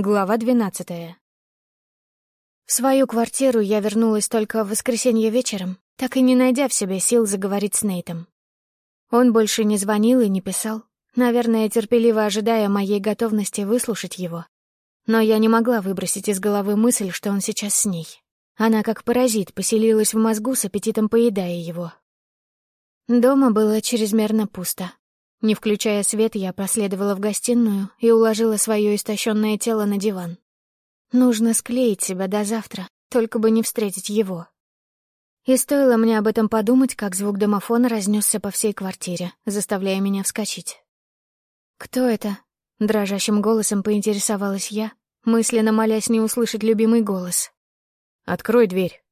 Глава двенадцатая. В свою квартиру я вернулась только в воскресенье вечером, так и не найдя в себе сил заговорить с Нейтом. Он больше не звонил и не писал, наверное, терпеливо ожидая моей готовности выслушать его. Но я не могла выбросить из головы мысль, что он сейчас с ней. Она как паразит поселилась в мозгу с аппетитом поедая его. Дома было чрезмерно пусто. Не включая свет, я проследовала в гостиную и уложила свое истощенное тело на диван. Нужно склеить себя до завтра, только бы не встретить его. И стоило мне об этом подумать, как звук домофона разнесся по всей квартире, заставляя меня вскочить. «Кто это?» — дрожащим голосом поинтересовалась я, мысленно молясь не услышать любимый голос. «Открой дверь».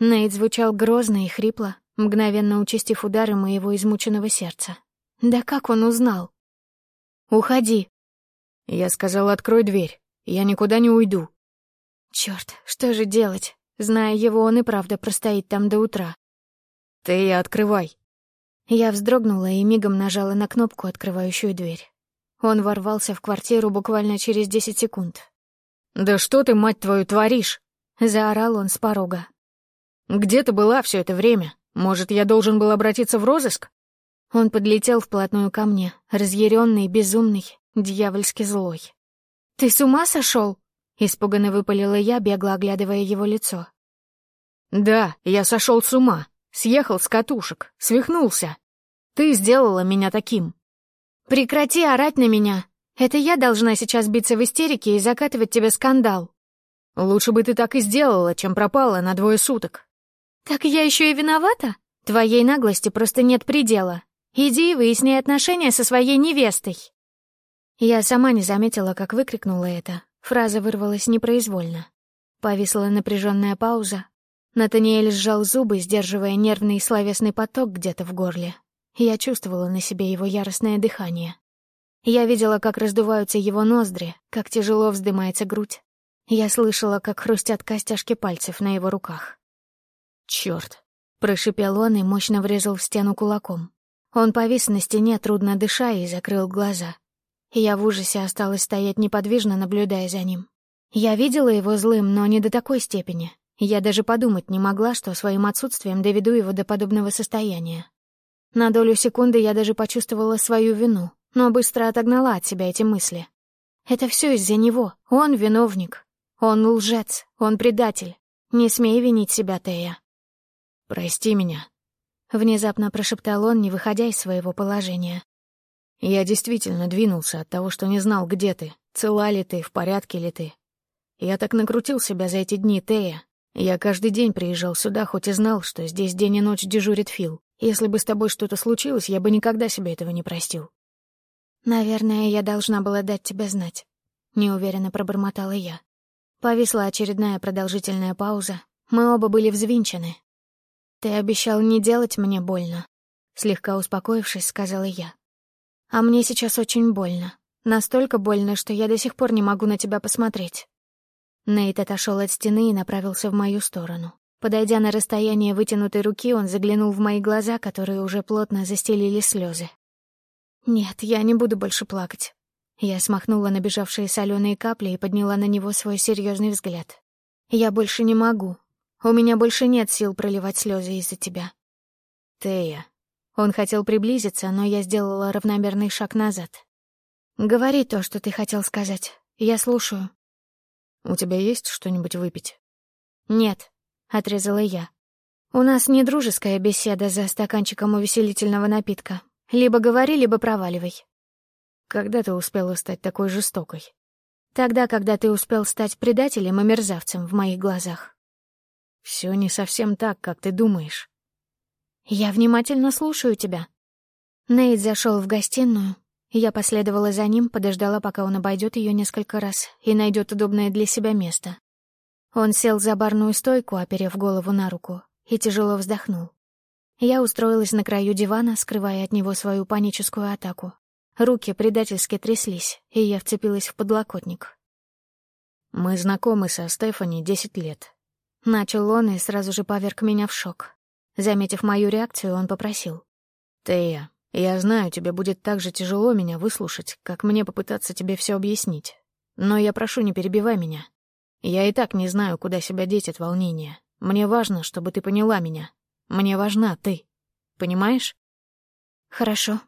Нейт звучал грозно и хрипло, мгновенно участив удары моего измученного сердца. Да как он узнал? «Уходи!» Я сказал, открой дверь. Я никуда не уйду. Черт, что же делать? Зная его, он и правда простоит там до утра. Ты открывай. Я вздрогнула и мигом нажала на кнопку, открывающую дверь. Он ворвался в квартиру буквально через десять секунд. «Да что ты, мать твою, творишь?» — заорал он с порога. «Где ты была все это время? Может, я должен был обратиться в розыск?» Он подлетел вплотную ко мне, разъяренный, безумный, дьявольски злой. «Ты с ума сошел? испуганно выпалила я, бегло оглядывая его лицо. «Да, я сошел с ума, съехал с катушек, свихнулся. Ты сделала меня таким». «Прекрати орать на меня. Это я должна сейчас биться в истерике и закатывать тебе скандал». «Лучше бы ты так и сделала, чем пропала на двое суток». «Так я еще и виновата? Твоей наглости просто нет предела. Иди и выясни отношения со своей невестой». Я сама не заметила, как выкрикнула это. Фраза вырвалась непроизвольно. Повисла напряженная пауза. Натаниэль сжал зубы, сдерживая нервный словесный поток где-то в горле. Я чувствовала на себе его яростное дыхание. Я видела, как раздуваются его ноздри, как тяжело вздымается грудь. Я слышала, как хрустят костяшки пальцев на его руках. «Чёрт!» — прошипел он и мощно врезал в стену кулаком. Он повис на стене, трудно дыша, и закрыл глаза. Я в ужасе осталась стоять неподвижно, наблюдая за ним. Я видела его злым, но не до такой степени. Я даже подумать не могла, что своим отсутствием доведу его до подобного состояния. На долю секунды я даже почувствовала свою вину, но быстро отогнала от себя эти мысли. Это все из-за него. Он виновник. Он лжец. Он предатель. Не смей винить себя, Тея. «Прости меня», Внезапно прошептал он, не выходя из своего положения. «Я действительно двинулся от того, что не знал, где ты, цела ли ты, в порядке ли ты. Я так накрутил себя за эти дни, Тея. Я каждый день приезжал сюда, хоть и знал, что здесь день и ночь дежурит Фил. Если бы с тобой что-то случилось, я бы никогда себе этого не простил». «Наверное, я должна была дать тебе знать», — неуверенно пробормотала я. Повисла очередная продолжительная пауза. Мы оба были взвинчены, «Ты обещал не делать мне больно», — слегка успокоившись, сказала я. «А мне сейчас очень больно. Настолько больно, что я до сих пор не могу на тебя посмотреть». Нейт отошел от стены и направился в мою сторону. Подойдя на расстояние вытянутой руки, он заглянул в мои глаза, которые уже плотно застелили слезы. «Нет, я не буду больше плакать». Я смахнула набежавшие соленые капли и подняла на него свой серьезный взгляд. «Я больше не могу. У меня больше нет сил проливать слезы из-за тебя. Тея. Он хотел приблизиться, но я сделала равномерный шаг назад. Говори то, что ты хотел сказать. Я слушаю. У тебя есть что-нибудь выпить? Нет, отрезала я. У нас не дружеская беседа за стаканчиком увеселительного напитка. Либо говори, либо проваливай. Когда ты успела стать такой жестокой? Тогда, когда ты успел стать предателем и мерзавцем в моих глазах. Все не совсем так, как ты думаешь. Я внимательно слушаю тебя. Нейт зашел в гостиную. Я последовала за ним, подождала, пока он обойдет ее несколько раз и найдет удобное для себя место. Он сел за барную стойку, оперев голову на руку, и тяжело вздохнул. Я устроилась на краю дивана, скрывая от него свою паническую атаку. Руки предательски тряслись, и я вцепилась в подлокотник. «Мы знакомы со Стефани десять лет. Начал он и сразу же поверг меня в шок. Заметив мою реакцию, он попросил. «Тея, я знаю, тебе будет так же тяжело меня выслушать, как мне попытаться тебе все объяснить. Но я прошу, не перебивай меня. Я и так не знаю, куда себя деть от волнения. Мне важно, чтобы ты поняла меня. Мне важна ты. Понимаешь? Хорошо.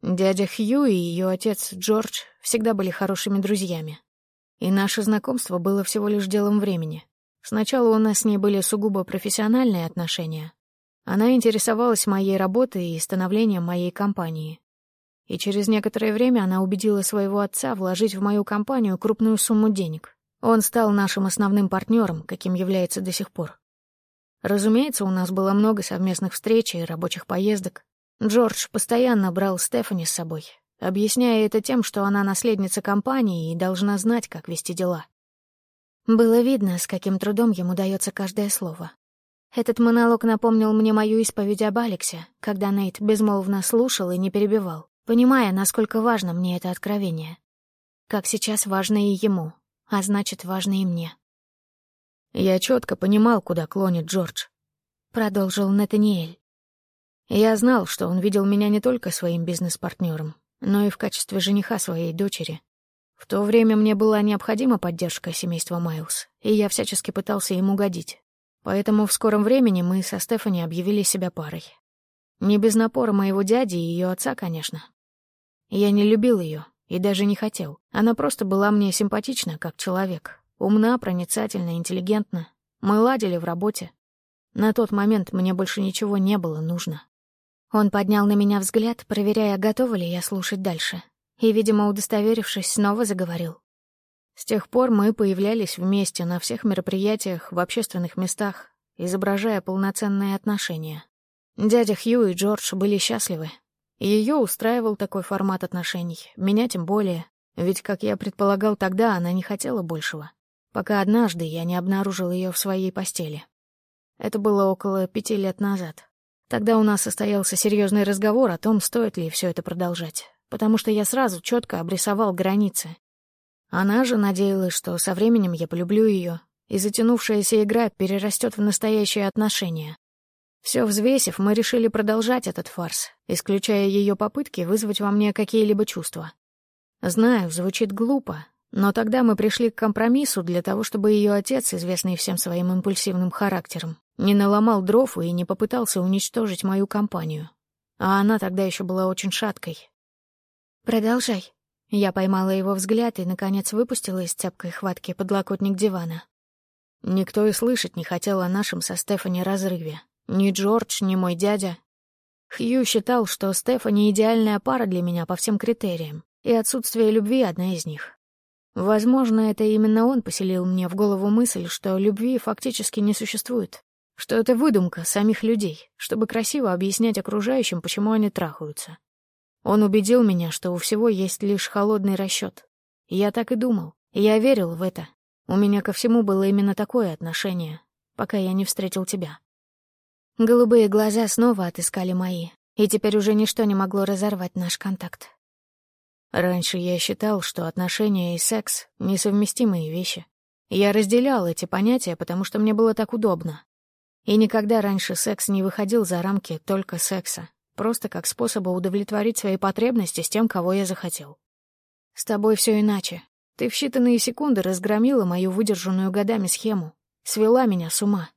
Дядя Хью и ее отец Джордж всегда были хорошими друзьями. И наше знакомство было всего лишь делом времени. Сначала у нас с ней были сугубо профессиональные отношения. Она интересовалась моей работой и становлением моей компании. И через некоторое время она убедила своего отца вложить в мою компанию крупную сумму денег. Он стал нашим основным партнером, каким является до сих пор. Разумеется, у нас было много совместных встреч и рабочих поездок. Джордж постоянно брал Стефани с собой, объясняя это тем, что она наследница компании и должна знать, как вести дела. Было видно, с каким трудом ему дается каждое слово. Этот монолог напомнил мне мою исповедь об Алексе, когда Нейт безмолвно слушал и не перебивал, понимая, насколько важно мне это откровение. Как сейчас важно и ему, а значит, важно и мне. «Я четко понимал, куда клонит Джордж», — продолжил Натаниэль. «Я знал, что он видел меня не только своим бизнес-партнером, но и в качестве жениха своей дочери. В то время мне была необходима поддержка семейства Майлз, и я всячески пытался им угодить. Поэтому в скором времени мы со Стефани объявили себя парой. Не без напора моего дяди и ее отца, конечно. Я не любил ее и даже не хотел. Она просто была мне симпатична, как человек. Умна, проницательна, интеллигентна. Мы ладили в работе. На тот момент мне больше ничего не было нужно. Он поднял на меня взгляд, проверяя, готова ли я слушать дальше. И, видимо, удостоверившись, снова заговорил. С тех пор мы появлялись вместе на всех мероприятиях, в общественных местах, изображая полноценные отношения. Дядя Хью и Джордж были счастливы. Ее устраивал такой формат отношений, меня тем более, ведь, как я предполагал тогда, она не хотела большего, пока однажды я не обнаружил ее в своей постели. Это было около пяти лет назад. Тогда у нас состоялся серьезный разговор о том, стоит ли все это продолжать, потому что я сразу четко обрисовал границы. Она же надеялась, что со временем я полюблю ее, и затянувшаяся игра перерастет в настоящие отношения. Все взвесив, мы решили продолжать этот фарс, исключая ее попытки вызвать во мне какие-либо чувства. Знаю, звучит глупо, но тогда мы пришли к компромиссу для того, чтобы ее отец, известный всем своим импульсивным характером, не наломал дров и не попытался уничтожить мою компанию. А она тогда еще была очень шаткой. «Продолжай». Я поймала его взгляд и, наконец, выпустила из цепкой хватки подлокотник дивана. Никто и слышать не хотел о нашем со Стефани разрыве. Ни Джордж, ни мой дядя. Хью считал, что Стефани — идеальная пара для меня по всем критериям, и отсутствие любви — одна из них. Возможно, это именно он поселил мне в голову мысль, что любви фактически не существует что это выдумка самих людей, чтобы красиво объяснять окружающим, почему они трахаются. Он убедил меня, что у всего есть лишь холодный расчет. Я так и думал, я верил в это. У меня ко всему было именно такое отношение, пока я не встретил тебя. Голубые глаза снова отыскали мои, и теперь уже ничто не могло разорвать наш контакт. Раньше я считал, что отношения и секс — несовместимые вещи. Я разделял эти понятия, потому что мне было так удобно. И никогда раньше секс не выходил за рамки только секса, просто как способа удовлетворить свои потребности с тем, кого я захотел. С тобой все иначе. Ты в считанные секунды разгромила мою выдержанную годами схему, свела меня с ума.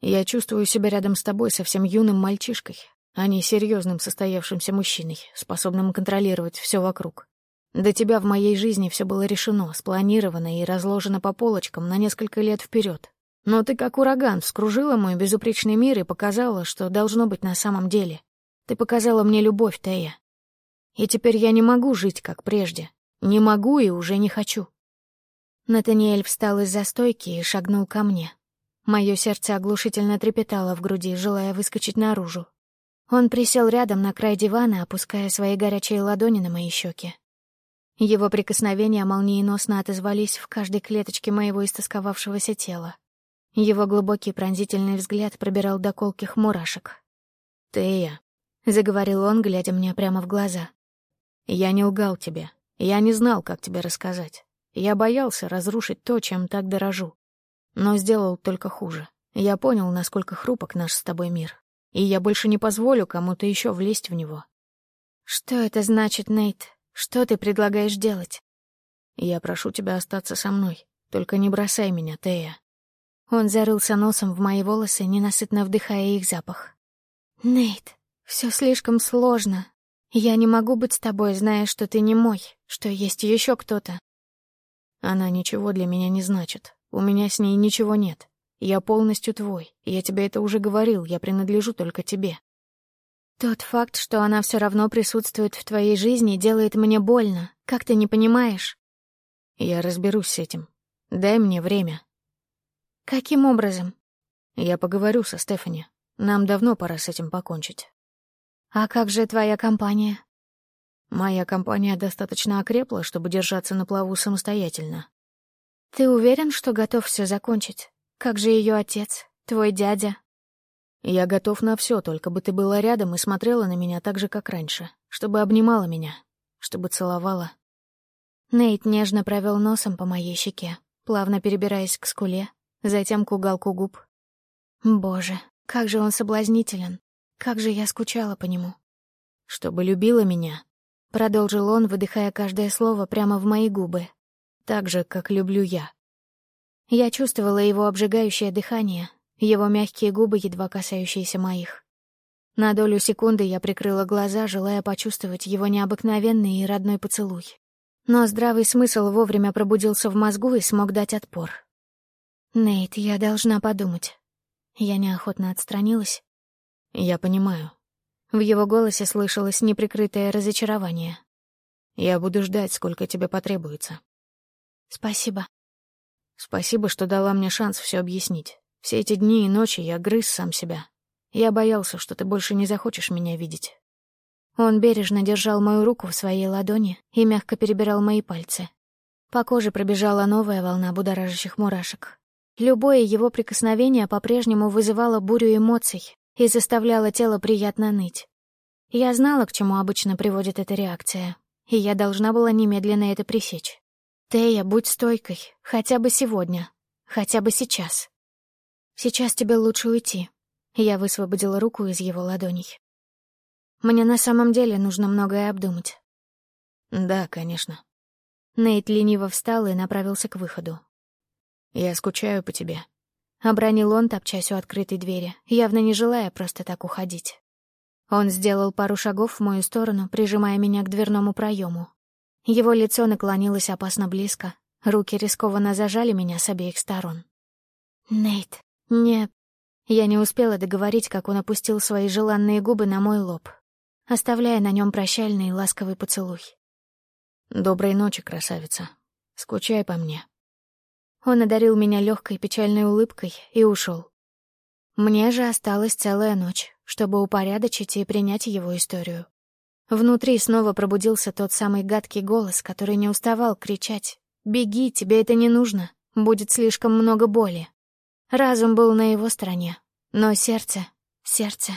Я чувствую себя рядом с тобой совсем юным мальчишкой, а не серьезным состоявшимся мужчиной, способным контролировать все вокруг. До тебя в моей жизни все было решено, спланировано и разложено по полочкам на несколько лет вперед. Но ты как ураган вскружила мой безупречный мир и показала, что должно быть на самом деле. Ты показала мне любовь, Тея. И теперь я не могу жить, как прежде. Не могу и уже не хочу. Натаниэль встал из-за стойки и шагнул ко мне. Мое сердце оглушительно трепетало в груди, желая выскочить наружу. Он присел рядом на край дивана, опуская свои горячие ладони на мои щеки. Его прикосновения молниеносно отозвались в каждой клеточке моего истосковавшегося тела. Его глубокий пронзительный взгляд пробирал до колких мурашек. «Тея», — заговорил он, глядя мне прямо в глаза. «Я не лгал тебе. Я не знал, как тебе рассказать. Я боялся разрушить то, чем так дорожу. Но сделал только хуже. Я понял, насколько хрупок наш с тобой мир. И я больше не позволю кому-то еще влезть в него». «Что это значит, Нейт? Что ты предлагаешь делать?» Я прошу тебя остаться со мной. Только не бросай меня, Тея». Он зарылся носом в мои волосы, ненасытно вдыхая их запах. «Нейт, все слишком сложно. Я не могу быть с тобой, зная, что ты не мой, что есть еще кто-то». «Она ничего для меня не значит. У меня с ней ничего нет. Я полностью твой. Я тебе это уже говорил, я принадлежу только тебе». «Тот факт, что она все равно присутствует в твоей жизни, делает мне больно. Как ты не понимаешь?» «Я разберусь с этим. Дай мне время». «Каким образом?» «Я поговорю со Стефани. Нам давно пора с этим покончить». «А как же твоя компания?» «Моя компания достаточно окрепла, чтобы держаться на плаву самостоятельно». «Ты уверен, что готов все закончить? Как же ее отец, твой дядя?» «Я готов на все, только бы ты была рядом и смотрела на меня так же, как раньше, чтобы обнимала меня, чтобы целовала». Нейт нежно провел носом по моей щеке, плавно перебираясь к скуле, затем к уголку губ. Боже, как же он соблазнителен. Как же я скучала по нему. «Чтобы любила меня», — продолжил он, выдыхая каждое слово прямо в мои губы. «Так же, как люблю я». Я чувствовала его обжигающее дыхание, его мягкие губы, едва касающиеся моих. На долю секунды я прикрыла глаза, желая почувствовать его необыкновенный и родной поцелуй. Но здравый смысл вовремя пробудился в мозгу и смог дать отпор. «Нейт, я должна подумать». Я неохотно отстранилась. «Я понимаю». В его голосе слышалось неприкрытое разочарование. «Я буду ждать, сколько тебе потребуется». «Спасибо». «Спасибо, что дала мне шанс все объяснить. Все эти дни и ночи я грыз сам себя. Я боялся, что ты больше не захочешь меня видеть». Он бережно держал мою руку в своей ладони и мягко перебирал мои пальцы. По коже пробежала новая волна будоражащих мурашек. Любое его прикосновение по-прежнему вызывало бурю эмоций и заставляло тело приятно ныть. Я знала, к чему обычно приводит эта реакция, и я должна была немедленно это пресечь. «Тея, будь стойкой, хотя бы сегодня, хотя бы сейчас. Сейчас тебе лучше уйти». Я высвободила руку из его ладоней. «Мне на самом деле нужно многое обдумать». «Да, конечно». Нейт лениво встал и направился к выходу. Я скучаю по тебе». Обронил он, топчась у открытой двери, явно не желая просто так уходить. Он сделал пару шагов в мою сторону, прижимая меня к дверному проему. Его лицо наклонилось опасно близко, руки рискованно зажали меня с обеих сторон. «Нейт, не...» Я не успела договорить, как он опустил свои желанные губы на мой лоб, оставляя на нем прощальный и ласковый поцелуй. «Доброй ночи, красавица. Скучай по мне». Он одарил меня легкой печальной улыбкой и ушел. Мне же осталась целая ночь, чтобы упорядочить и принять его историю. Внутри снова пробудился тот самый гадкий голос, который не уставал кричать «Беги, тебе это не нужно, будет слишком много боли». Разум был на его стороне, но сердце, сердце